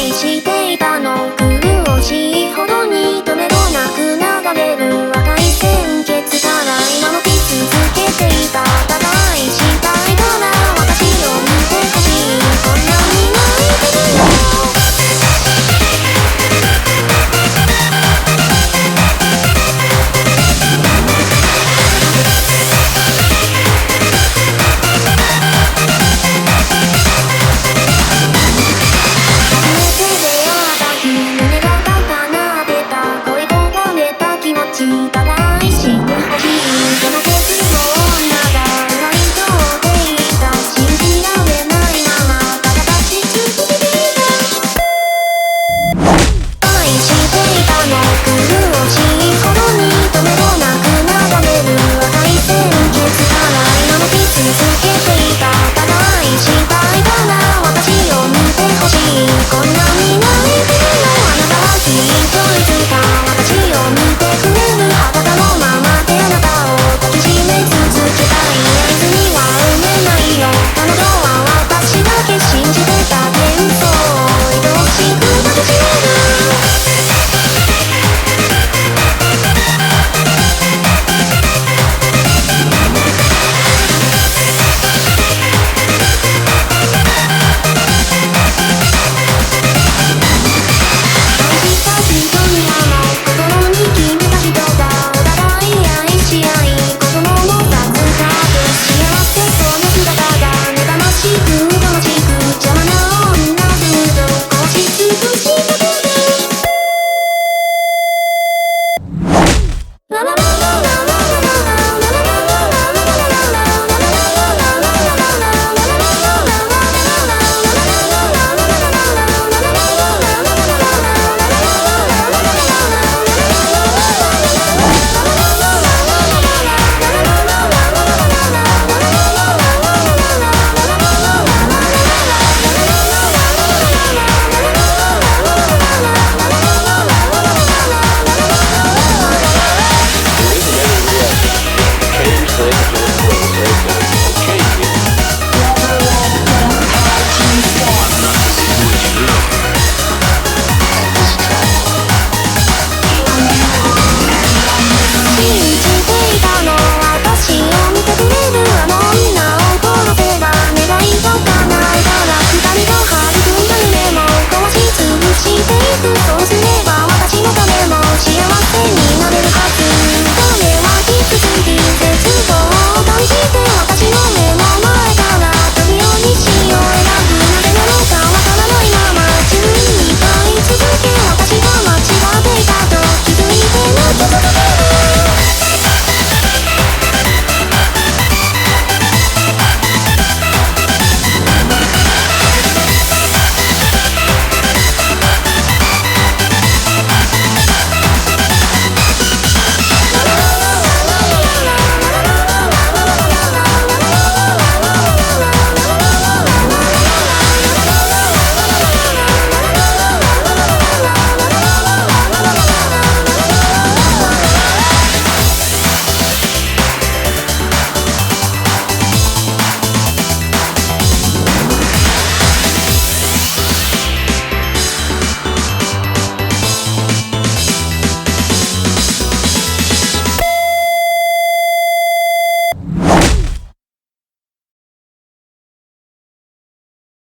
愛して